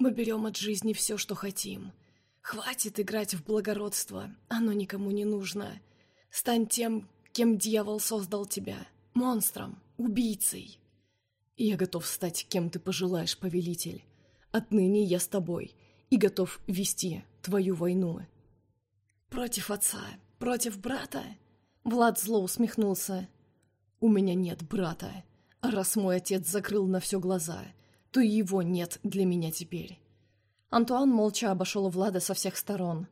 Мы берем от жизни все, что хотим. Хватит играть в благородство, оно никому не нужно. Стань тем, кем дьявол создал тебя. Монстром, убийцей. Я готов стать кем ты пожелаешь, повелитель. Отныне я с тобой и готов вести твою войну. Против отца, против брата? Влад зло усмехнулся. У меня нет брата. А раз мой отец закрыл на все глаза, то его нет для меня теперь. Антуан молча обошел Влада со всех сторон.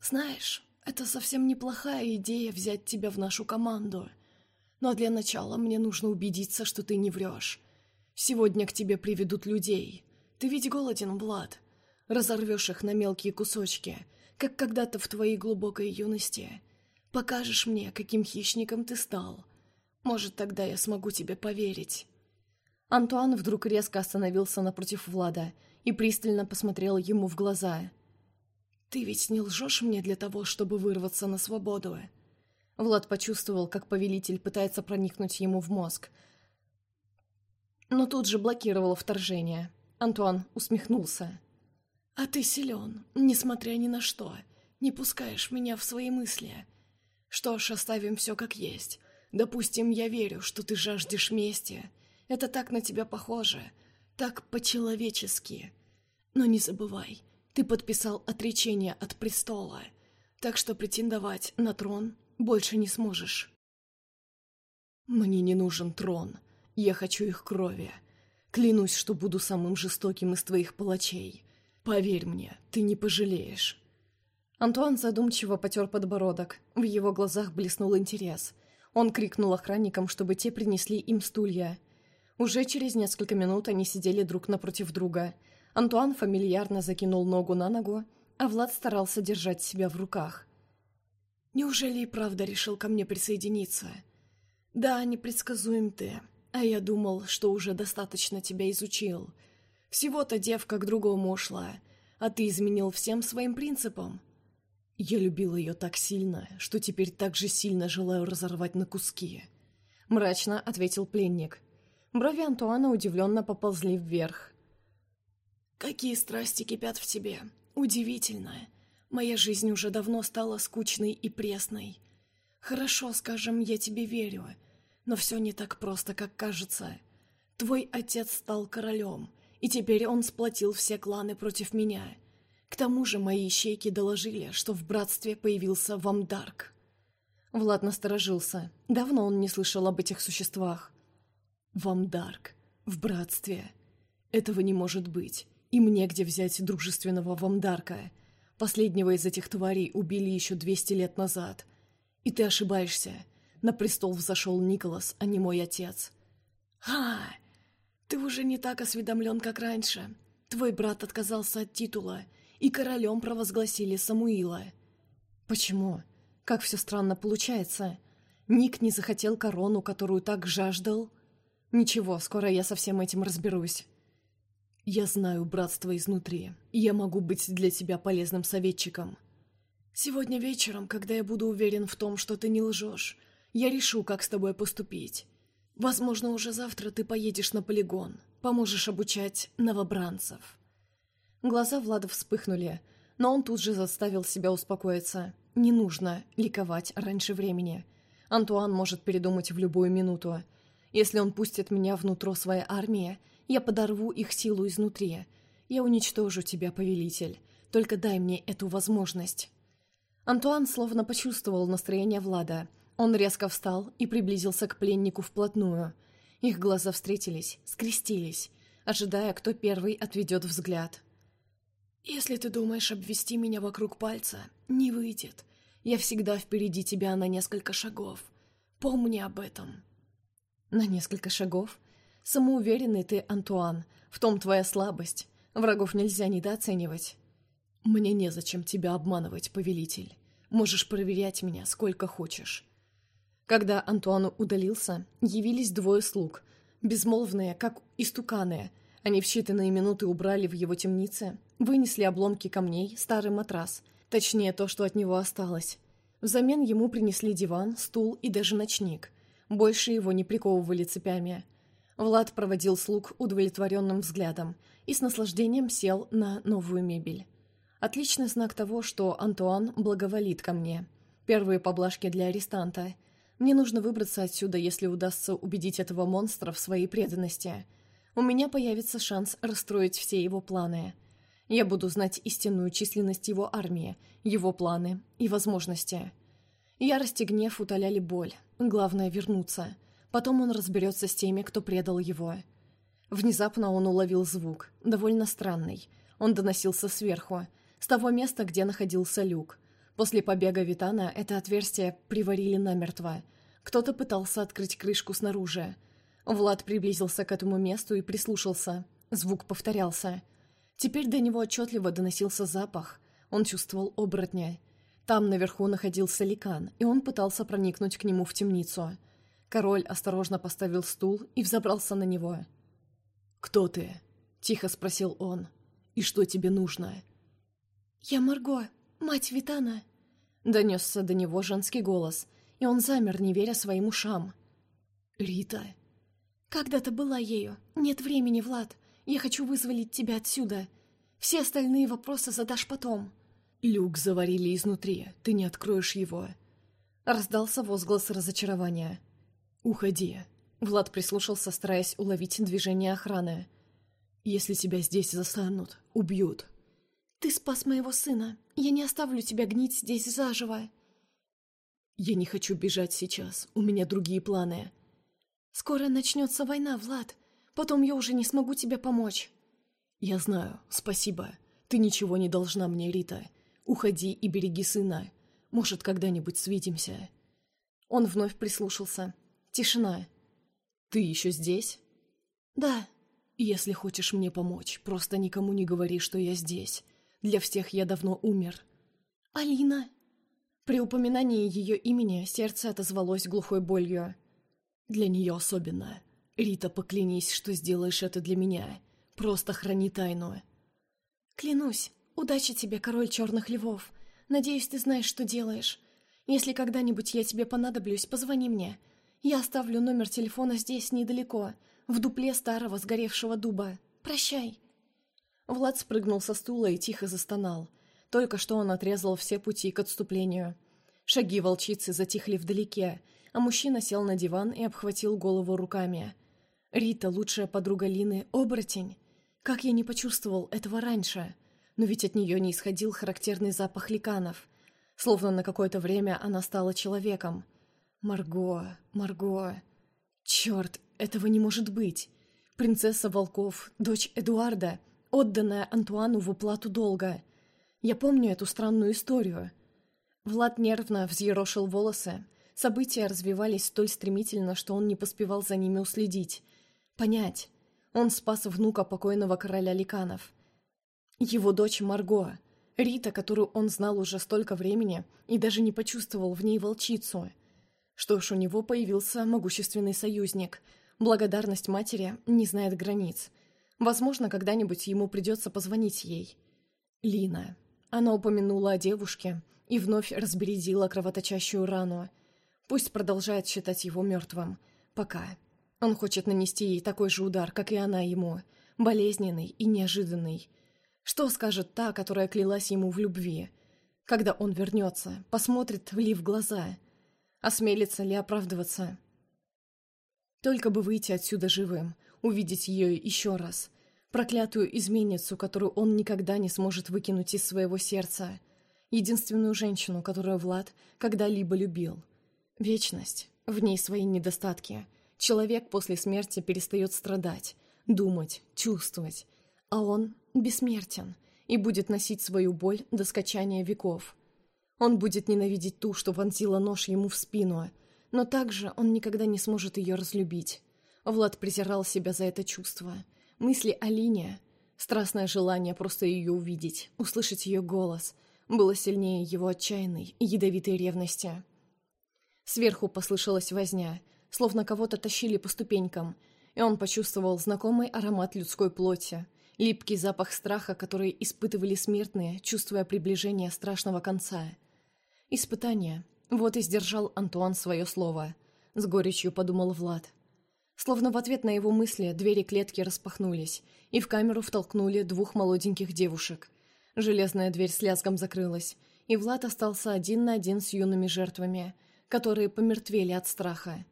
«Знаешь, это совсем неплохая идея взять тебя в нашу команду. Но для начала мне нужно убедиться, что ты не врешь. Сегодня к тебе приведут людей. Ты ведь голоден, Влад. Разорвешь их на мелкие кусочки, как когда-то в твоей глубокой юности. Покажешь мне, каким хищником ты стал. Может, тогда я смогу тебе поверить». Антуан вдруг резко остановился напротив Влада и пристально посмотрел ему в глаза – «Ты ведь не лжешь мне для того, чтобы вырваться на свободу?» Влад почувствовал, как повелитель пытается проникнуть ему в мозг. Но тут же блокировал вторжение. Антуан усмехнулся. «А ты силен, несмотря ни на что. Не пускаешь меня в свои мысли. Что ж, оставим все как есть. Допустим, я верю, что ты жаждешь мести. Это так на тебя похоже, так по-человечески. Но не забывай, ты подписал отречение от престола, так что претендовать на трон больше не сможешь. Мне не нужен трон, я хочу их крови. Клянусь, что буду самым жестоким из твоих палачей. Поверь мне, ты не пожалеешь. Антуан задумчиво потер подбородок. В его глазах блеснул интерес. Он крикнул охранникам, чтобы те принесли им стулья. Уже через несколько минут они сидели друг напротив друга – Антуан фамильярно закинул ногу на ногу, а Влад старался держать себя в руках. «Неужели и правда решил ко мне присоединиться? Да, непредсказуем ты, а я думал, что уже достаточно тебя изучил. Всего-то девка к другому ушла, а ты изменил всем своим принципам». Я любил ее так сильно, что теперь так же сильно желаю разорвать на куски. Мрачно ответил пленник. Брови Антуана удивленно поползли вверх. Какие страсти кипят в тебе. Удивительно. Моя жизнь уже давно стала скучной и пресной. Хорошо, скажем, я тебе верю, но все не так просто, как кажется. Твой отец стал королем, и теперь он сплотил все кланы против меня. К тому же мои ищейки доложили, что в братстве появился Вамдарк. Влад насторожился. Давно он не слышал об этих существах. Вамдарк. В братстве. Этого не может быть. Им негде взять дружественного Вамдарка. Последнего из этих тварей убили еще 200 лет назад. И ты ошибаешься. На престол взошел Николас, а не мой отец. Ха! Ты уже не так осведомлен, как раньше. Твой брат отказался от титула, и королем провозгласили Самуила. Почему? Как все странно получается. Ник не захотел корону, которую так жаждал. Ничего, скоро я со всем этим разберусь. «Я знаю братство изнутри, и я могу быть для тебя полезным советчиком. Сегодня вечером, когда я буду уверен в том, что ты не лжешь, я решу, как с тобой поступить. Возможно, уже завтра ты поедешь на полигон, поможешь обучать новобранцев». Глаза Влада вспыхнули, но он тут же заставил себя успокоиться. Не нужно ликовать раньше времени. Антуан может передумать в любую минуту. Если он пустит меня внутрь своей армии, я подорву их силу изнутри. Я уничтожу тебя, повелитель. Только дай мне эту возможность». Антуан словно почувствовал настроение Влада. Он резко встал и приблизился к пленнику вплотную. Их глаза встретились, скрестились, ожидая, кто первый отведет взгляд. «Если ты думаешь обвести меня вокруг пальца, не выйдет. Я всегда впереди тебя на несколько шагов. Помни об этом». «На несколько шагов?» Самоуверенный ты, Антуан. В том твоя слабость. Врагов нельзя недооценивать. Мне незачем тебя обманывать, повелитель. Можешь проверять меня сколько хочешь. Когда Антуан удалился, явились двое слуг. Безмолвные, как истуканы. Они в считанные минуты убрали в его темнице, вынесли обломки камней, старый матрас. Точнее, то, что от него осталось. Взамен ему принесли диван, стул и даже ночник. Больше его не приковывали цепями. Влад проводил слуг удовлетворенным взглядом и с наслаждением сел на новую мебель. Отличный знак того, что Антуан благоволит ко мне. Первые поблажки для арестанта. Мне нужно выбраться отсюда, если удастся убедить этого монстра в своей преданности. У меня появится шанс расстроить все его планы. Я буду знать истинную численность его армии, его планы и возможности. Ярость и гнев утоляли боль. Главное — вернуться. Потом он разберется с теми, кто предал его. Внезапно он уловил звук, довольно странный. Он доносился сверху, с того места, где находился люк. После побега Витана это отверстие приварили намертво. Кто-то пытался открыть крышку снаружи. Влад приблизился к этому месту и прислушался. Звук повторялся. Теперь до него отчетливо доносился запах. Он чувствовал оборотня. Там наверху находился ликан, и он пытался проникнуть к нему в темницу. Король осторожно поставил стул и взобрался на него. «Кто ты?» — тихо спросил он. «И что тебе нужно?» «Я Марго, мать Витана», — донесся до него женский голос, и он замер, не веря своим ушам. «Рита?» «Когда-то была ею. Нет времени, Влад. Я хочу вызволить тебя отсюда. Все остальные вопросы задашь потом». «Люк заварили изнутри. Ты не откроешь его». Раздался возглас разочарования. «Уходи». Влад прислушался, стараясь уловить движение охраны. «Если тебя здесь застанут, убьют». «Ты спас моего сына. Я не оставлю тебя гнить здесь заживо». «Я не хочу бежать сейчас. У меня другие планы». «Скоро начнется война, Влад. Потом я уже не смогу тебе помочь». «Я знаю. Спасибо. Ты ничего не должна мне, Рита. Уходи и береги сына. Может, когда-нибудь свидимся». Он вновь прислушался. Тишина. «Ты еще здесь?» «Да». «Если хочешь мне помочь, просто никому не говори, что я здесь. Для всех я давно умер». «Алина». При упоминании ее имени сердце отозвалось глухой болью. «Для нее особенно. Рита, поклянись, что сделаешь это для меня. Просто храни тайну». «Клянусь. Удачи тебе, король черных львов. Надеюсь, ты знаешь, что делаешь. Если когда-нибудь я тебе понадоблюсь, позвони мне. Я оставлю номер телефона здесь, недалеко, в дупле старого сгоревшего дуба. Прощай!» Влад спрыгнул со стула и тихо застонал. Только что он отрезал все пути к отступлению. Шаги волчицы затихли вдалеке, а мужчина сел на диван и обхватил голову руками. «Рита, лучшая подруга Лины, оборотень. Как я не почувствовал этого раньше? Но ведь от нее не исходил характерный запах ликанов. Словно на какое-то время она стала человеком. Марго, Марго... Черт, этого не может быть. Принцесса Волков, дочь Эдуарда, отданная Антуану в уплату долга. Я помню эту странную историю. Влад нервно взъерошил волосы. События развивались столь стремительно, что он не поспевал за ними уследить. Понять. Он спас внука покойного короля Ликанов. Его дочь Марго. Рита, которую он знал уже столько времени и даже не почувствовал в ней волчицу — что ж, у него появился могущественный союзник. Благодарность матери не знает границ. Возможно, когда-нибудь ему придется позвонить ей. Лина. Она упомянула о девушке и вновь разбередила кровоточащую рану. Пусть продолжает считать его мертвым. Пока. Он хочет нанести ей такой же удар, как и она ему. Болезненный и неожиданный. Что скажет та, которая клялась ему в любви? Когда он вернется, посмотрит ли в глаза – Осмелится ли оправдываться? Только бы выйти отсюда живым, увидеть ее еще раз. Проклятую изменницу, которую он никогда не сможет выкинуть из своего сердца. Единственную женщину, которую Влад когда-либо любил. Вечность. В ней свои недостатки. Человек после смерти перестает страдать, думать, чувствовать. А он бессмертен и будет носить свою боль до скачания веков. Он будет ненавидеть ту, что вонзила нож ему в спину, но также он никогда не сможет ее разлюбить. Влад презирал себя за это чувство. Мысли о Лине, страстное желание просто ее увидеть, услышать ее голос, было сильнее его отчаянной и ядовитой ревности. Сверху послышалась возня, словно кого-то тащили по ступенькам, и он почувствовал знакомый аромат людской плоти, липкий запах страха, который испытывали смертные, чувствуя приближение страшного конца — Испытание. Вот и сдержал Антуан свое слово. С горечью подумал Влад. Словно в ответ на его мысли двери клетки распахнулись, и в камеру втолкнули двух молоденьких девушек. Железная дверь с лязгом закрылась, и Влад остался один на один с юными жертвами, которые помертвели от страха.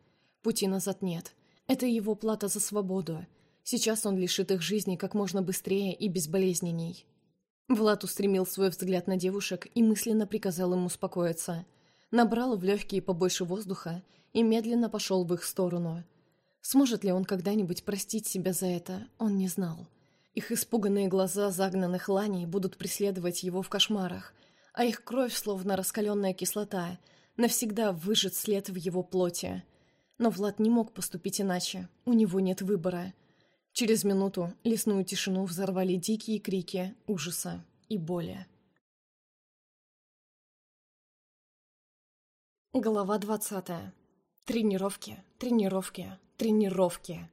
Пути назад нет. Это его плата за свободу. Сейчас он лишит их жизни как можно быстрее и безболезненней. Влад устремил свой взгляд на девушек и мысленно приказал им успокоиться. Набрал в легкие побольше воздуха и медленно пошел в их сторону. Сможет ли он когда-нибудь простить себя за это, он не знал. Их испуганные глаза загнанных ланей будут преследовать его в кошмарах, а их кровь, словно раскаленная кислота, навсегда выжжет след в его плоти. Но Влад не мог поступить иначе, у него нет выбора. Через минуту лесную тишину взорвали дикие крики ужаса и боли. Глава двадцатая. Тренировки, тренировки, тренировки.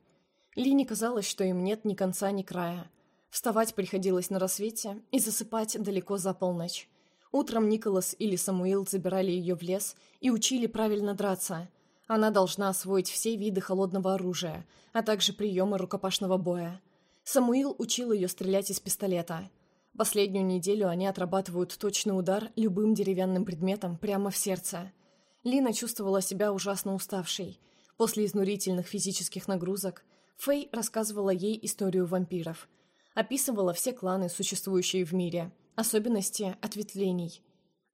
Лине казалось, что им нет ни конца, ни края. Вставать приходилось на рассвете и засыпать далеко за полночь. Утром Николас или Самуил забирали ее в лес и учили правильно драться. Она должна освоить все виды холодного оружия, а также приемы рукопашного боя. Самуил учил ее стрелять из пистолета. Последнюю неделю они отрабатывают точный удар любым деревянным предметом прямо в сердце. Лина чувствовала себя ужасно уставшей. После изнурительных физических нагрузок Фэй рассказывала ей историю вампиров. Описывала все кланы, существующие в мире, особенности ответвлений.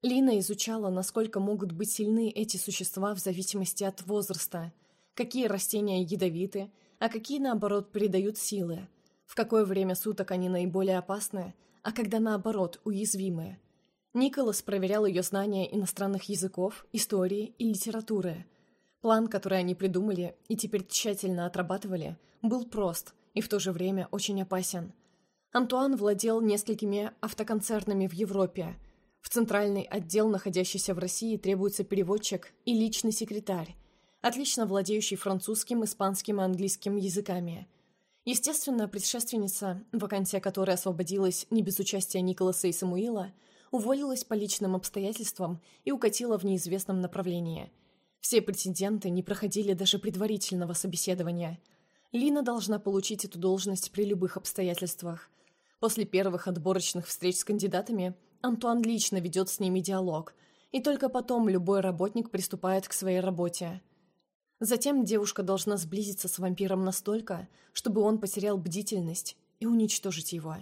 Лина изучала, насколько могут быть сильны эти существа в зависимости от возраста, какие растения ядовиты, а какие, наоборот, передают силы, в какое время суток они наиболее опасны, а когда, наоборот, уязвимы. Николас проверял ее знания иностранных языков, истории и литературы. План, который они придумали и теперь тщательно отрабатывали, был прост и в то же время очень опасен – Антуан владел несколькими автоконцернами в Европе. В центральный отдел, находящийся в России, требуется переводчик и личный секретарь, отлично владеющий французским, испанским и английским языками. Естественно, предшественница, вакансия которой освободилась не без участия Николаса и Самуила, уволилась по личным обстоятельствам и укатила в неизвестном направлении. Все претенденты не проходили даже предварительного собеседования. Лина должна получить эту должность при любых обстоятельствах. После первых отборочных встреч с кандидатами Антуан лично ведет с ними диалог, и только потом любой работник приступает к своей работе. Затем девушка должна сблизиться с вампиром настолько, чтобы он потерял бдительность и уничтожить его.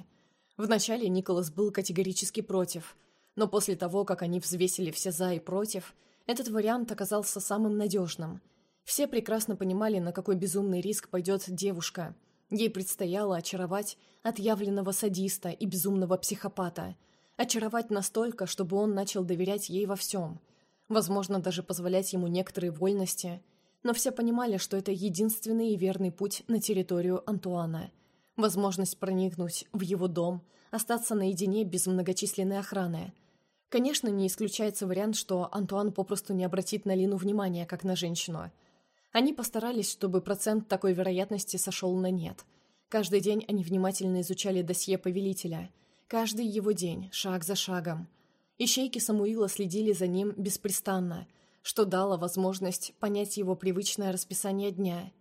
Вначале Николас был категорически против, но после того, как они взвесили все «за» и «против», этот вариант оказался самым надежным. Все прекрасно понимали, на какой безумный риск пойдет девушка – Ей предстояло очаровать отъявленного садиста и безумного психопата. Очаровать настолько, чтобы он начал доверять ей во всем. Возможно, даже позволять ему некоторые вольности. Но все понимали, что это единственный и верный путь на территорию Антуана. Возможность проникнуть в его дом, остаться наедине без многочисленной охраны. Конечно, не исключается вариант, что Антуан попросту не обратит на Лину внимания, как на женщину – они постарались, чтобы процент такой вероятности сошел на нет. Каждый день они внимательно изучали досье повелителя. Каждый его день, шаг за шагом. Ищейки Самуила следили за ним беспрестанно, что дало возможность понять его привычное расписание дня,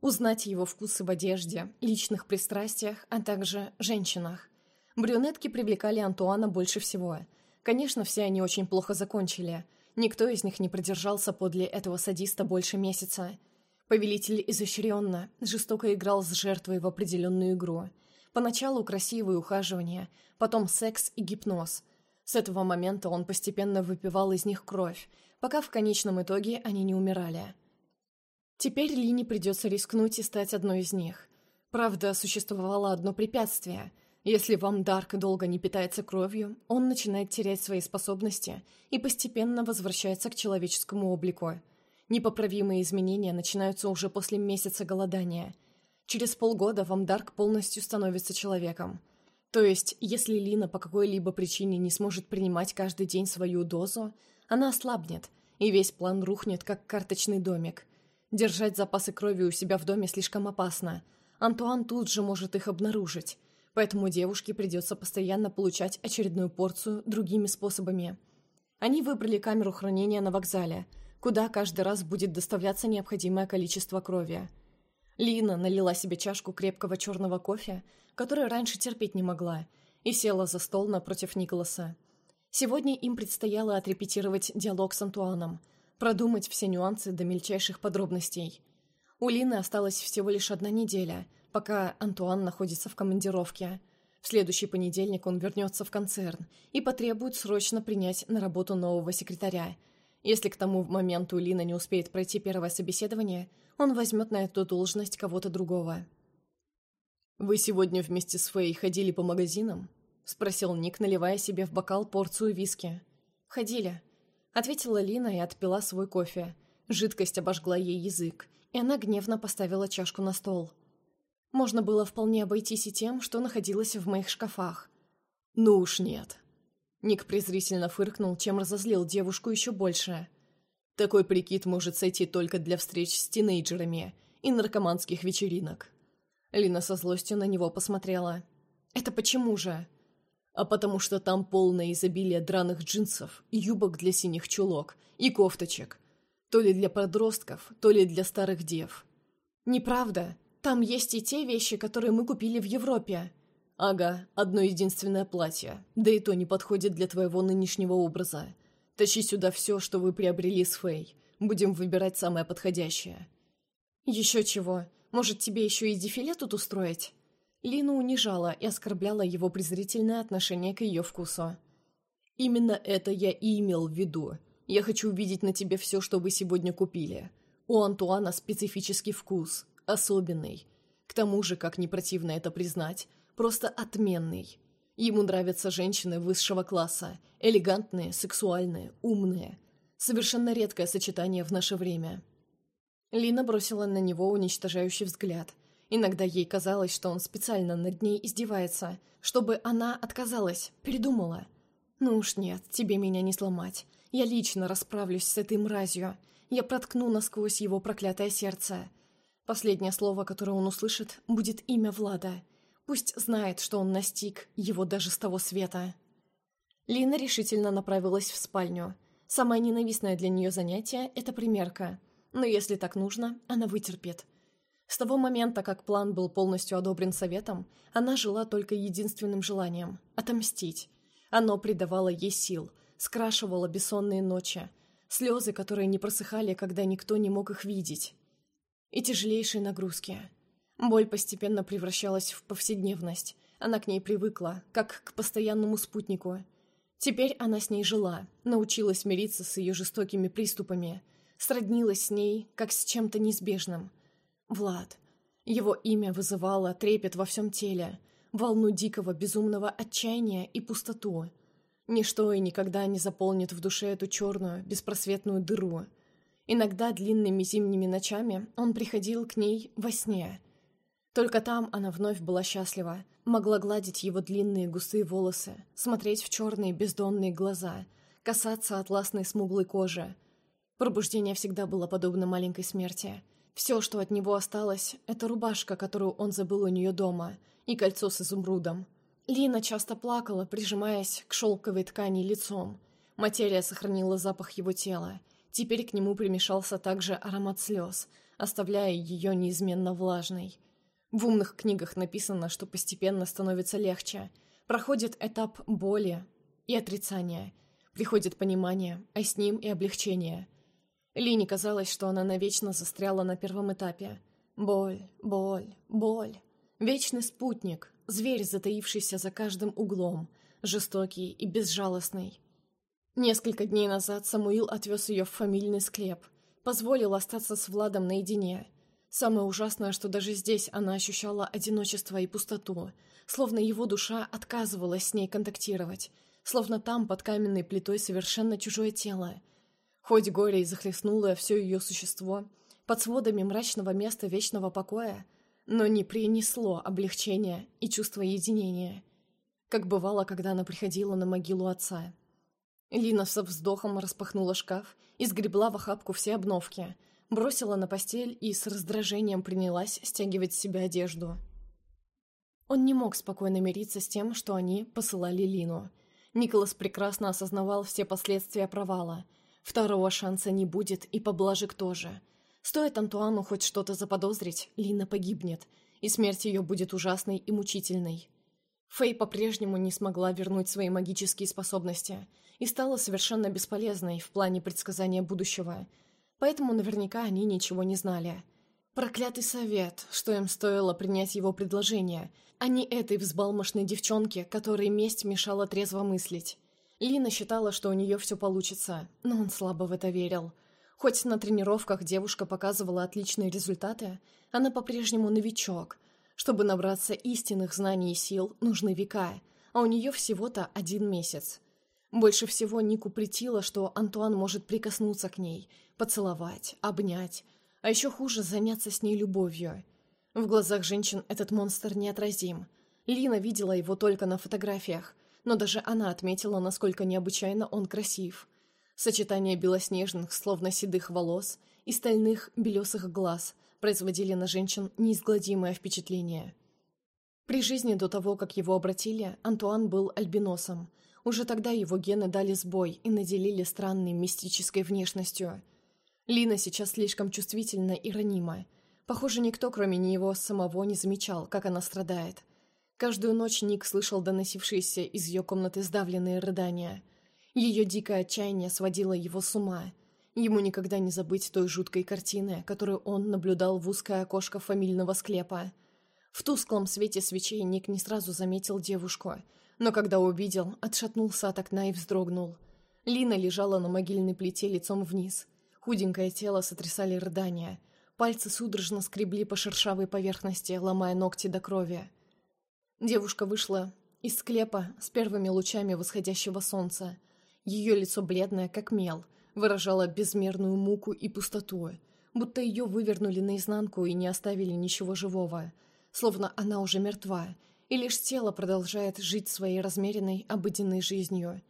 узнать его вкусы в одежде, личных пристрастиях, а также женщинах. Брюнетки привлекали Антуана больше всего. Конечно, все они очень плохо закончили – Никто из них не продержался подле этого садиста больше месяца. Повелитель изощренно, жестоко играл с жертвой в определенную игру. Поначалу красивые ухаживания, потом секс и гипноз. С этого момента он постепенно выпивал из них кровь, пока в конечном итоге они не умирали. Теперь Лине придется рискнуть и стать одной из них. Правда, существовало одно препятствие — если вам Дарк долго не питается кровью, он начинает терять свои способности и постепенно возвращается к человеческому облику. Непоправимые изменения начинаются уже после месяца голодания. Через полгода вам Дарк полностью становится человеком. То есть, если Лина по какой-либо причине не сможет принимать каждый день свою дозу, она ослабнет, и весь план рухнет, как карточный домик. Держать запасы крови у себя в доме слишком опасно. Антуан тут же может их обнаружить поэтому девушке придется постоянно получать очередную порцию другими способами. Они выбрали камеру хранения на вокзале, куда каждый раз будет доставляться необходимое количество крови. Лина налила себе чашку крепкого черного кофе, который раньше терпеть не могла, и села за стол напротив Николаса. Сегодня им предстояло отрепетировать диалог с Антуаном, продумать все нюансы до мельчайших подробностей. У Лины осталась всего лишь одна неделя, пока Антуан находится в командировке. В следующий понедельник он вернется в концерн и потребует срочно принять на работу нового секретаря. Если к тому моменту Лина не успеет пройти первое собеседование, он возьмет на эту должность кого-то другого. «Вы сегодня вместе с Фэй ходили по магазинам?» — спросил Ник, наливая себе в бокал порцию виски. «Ходили», — ответила Лина и отпила свой кофе. Жидкость обожгла ей язык, и она гневно поставила чашку на стол. Можно было вполне обойтись и тем, что находилось в моих шкафах. «Ну уж нет». Ник презрительно фыркнул, чем разозлил девушку еще больше. «Такой прикид может сойти только для встреч с тинейджерами и наркоманских вечеринок». Лина со злостью на него посмотрела. «Это почему же?» а потому что там полное изобилие драных джинсов, юбок для синих чулок и кофточек. То ли для подростков, то ли для старых дев. Неправда. Там есть и те вещи, которые мы купили в Европе. Ага, одно единственное платье. Да и то не подходит для твоего нынешнего образа. Тащи сюда все, что вы приобрели с Фэй. Будем выбирать самое подходящее. Еще чего? Может, тебе еще и дефиле тут устроить? Лину унижала и оскорбляла его презрительное отношение к ее вкусу. «Именно это я и имел в виду. Я хочу увидеть на тебе все, что вы сегодня купили. У Антуана специфический вкус, особенный. К тому же, как не противно это признать, просто отменный. Ему нравятся женщины высшего класса, элегантные, сексуальные, умные. Совершенно редкое сочетание в наше время». Лина бросила на него уничтожающий взгляд – Иногда ей казалось, что он специально над ней издевается, чтобы она отказалась, передумала. «Ну уж нет, тебе меня не сломать. Я лично расправлюсь с этой мразью. Я проткну насквозь его проклятое сердце». Последнее слово, которое он услышит, будет имя Влада. Пусть знает, что он настиг его даже с того света. Лина решительно направилась в спальню. Самое ненавистное для нее занятие – это примерка. Но если так нужно, она вытерпит. С того момента, как план был полностью одобрен советом, она жила только единственным желанием – отомстить. Оно придавало ей сил, скрашивало бессонные ночи, слезы, которые не просыхали, когда никто не мог их видеть. И тяжелейшие нагрузки. Боль постепенно превращалась в повседневность. Она к ней привыкла, как к постоянному спутнику. Теперь она с ней жила, научилась мириться с ее жестокими приступами, сроднилась с ней, как с чем-то неизбежным – Влад. Его имя вызывало трепет во всем теле, волну дикого безумного отчаяния и пустоту. Ничто и никогда не заполнит в душе эту черную, беспросветную дыру. Иногда длинными зимними ночами он приходил к ней во сне. Только там она вновь была счастлива, могла гладить его длинные густые волосы, смотреть в черные бездонные глаза, касаться атласной смуглой кожи. Пробуждение всегда было подобно маленькой смерти — все, что от него осталось, это рубашка, которую он забыл у нее дома, и кольцо с изумрудом. Лина часто плакала, прижимаясь к шелковой ткани лицом. Материя сохранила запах его тела. Теперь к нему примешался также аромат слез, оставляя ее неизменно влажной. В умных книгах написано, что постепенно становится легче. Проходит этап боли и отрицания. Приходит понимание, а с ним и облегчение – Лине казалось, что она навечно застряла на первом этапе. Боль, боль, боль. Вечный спутник, зверь, затаившийся за каждым углом, жестокий и безжалостный. Несколько дней назад Самуил отвез ее в фамильный склеп, позволил остаться с Владом наедине. Самое ужасное, что даже здесь она ощущала одиночество и пустоту, словно его душа отказывалась с ней контактировать, словно там под каменной плитой совершенно чужое тело — Хоть горе и захлестнуло все ее существо, под сводами мрачного места вечного покоя, но не принесло облегчения и чувства единения, как бывало, когда она приходила на могилу отца. Лина со вздохом распахнула шкаф и сгребла в охапку все обновки, бросила на постель и с раздражением принялась стягивать с себя одежду. Он не мог спокойно мириться с тем, что они посылали Лину. Николас прекрасно осознавал все последствия провала – Второго шанса не будет, и поблажек тоже. Стоит Антуану хоть что-то заподозрить, Лина погибнет, и смерть ее будет ужасной и мучительной. Фэй по-прежнему не смогла вернуть свои магические способности и стала совершенно бесполезной в плане предсказания будущего, поэтому наверняка они ничего не знали. Проклятый совет, что им стоило принять его предложение, а не этой взбалмошной девчонке, которой месть мешала трезво мыслить. Лина считала, что у нее все получится, но он слабо в это верил. Хоть на тренировках девушка показывала отличные результаты, она по-прежнему новичок. Чтобы набраться истинных знаний и сил, нужны века, а у нее всего-то один месяц. Больше всего Нику притило, что Антуан может прикоснуться к ней, поцеловать, обнять, а еще хуже заняться с ней любовью. В глазах женщин этот монстр неотразим. Лина видела его только на фотографиях, но даже она отметила, насколько необычайно он красив. Сочетание белоснежных, словно седых волос, и стальных белесых глаз производили на женщин неизгладимое впечатление. При жизни до того, как его обратили, Антуан был альбиносом. Уже тогда его гены дали сбой и наделили странной мистической внешностью. Лина сейчас слишком чувствительна и ранима. Похоже, никто, кроме него самого, не замечал, как она страдает – Каждую ночь Ник слышал доносившиеся из ее комнаты сдавленные рыдания. Ее дикое отчаяние сводило его с ума. Ему никогда не забыть той жуткой картины, которую он наблюдал в узкое окошко фамильного склепа. В тусклом свете свечей Ник не сразу заметил девушку, но когда увидел, отшатнулся от окна и вздрогнул. Лина лежала на могильной плите лицом вниз. Худенькое тело сотрясали рыдания. Пальцы судорожно скребли по шершавой поверхности, ломая ногти до крови. Девушка вышла из склепа с первыми лучами восходящего солнца. Ее лицо бледное, как мел, выражало безмерную муку и пустоту, будто ее вывернули наизнанку и не оставили ничего живого, словно она уже мертва, и лишь тело продолжает жить своей размеренной, обыденной жизнью.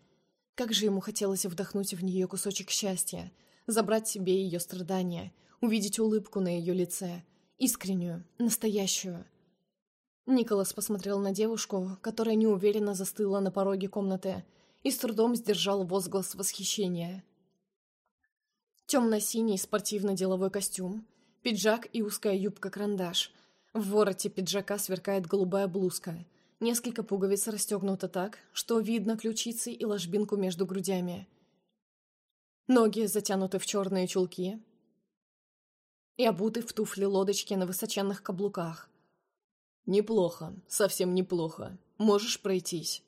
Как же ему хотелось вдохнуть в нее кусочек счастья, забрать себе ее страдания, увидеть улыбку на ее лице, искреннюю, настоящую, Николас посмотрел на девушку, которая неуверенно застыла на пороге комнаты, и с трудом сдержал возглас восхищения. Темно-синий спортивно-деловой костюм, пиджак и узкая юбка-карандаш. В вороте пиджака сверкает голубая блузка. Несколько пуговиц расстегнуто так, что видно ключицы и ложбинку между грудями. Ноги затянуты в черные чулки и обуты в туфли-лодочки на высоченных каблуках. «Неплохо, совсем неплохо. Можешь пройтись».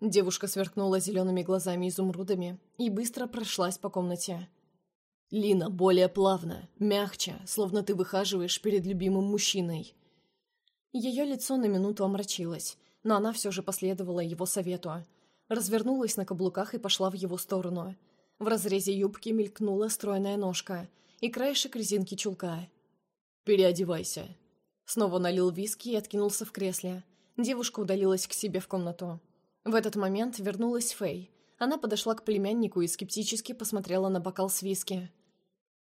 Девушка сверкнула зелеными глазами-изумрудами и быстро прошлась по комнате. «Лина, более плавно, мягче, словно ты выхаживаешь перед любимым мужчиной». Ее лицо на минуту омрачилось, но она все же последовала его совету. Развернулась на каблуках и пошла в его сторону. В разрезе юбки мелькнула стройная ножка и краешек резинки чулка. «Переодевайся», Снова налил виски и откинулся в кресле. Девушка удалилась к себе в комнату. В этот момент вернулась Фэй. Она подошла к племяннику и скептически посмотрела на бокал с виски.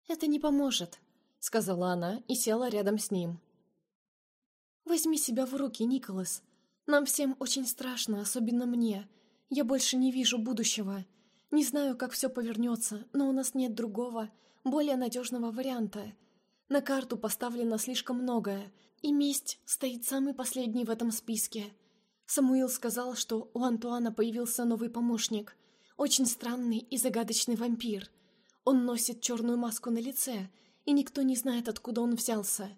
«Это не поможет», — сказала она и села рядом с ним. «Возьми себя в руки, Николас. Нам всем очень страшно, особенно мне. Я больше не вижу будущего. Не знаю, как все повернется, но у нас нет другого, более надежного варианта. На карту поставлено слишком многое, и месть стоит самый последний в этом списке. Самуил сказал, что у Антуана появился новый помощник, очень странный и загадочный вампир. Он носит черную маску на лице, и никто не знает, откуда он взялся.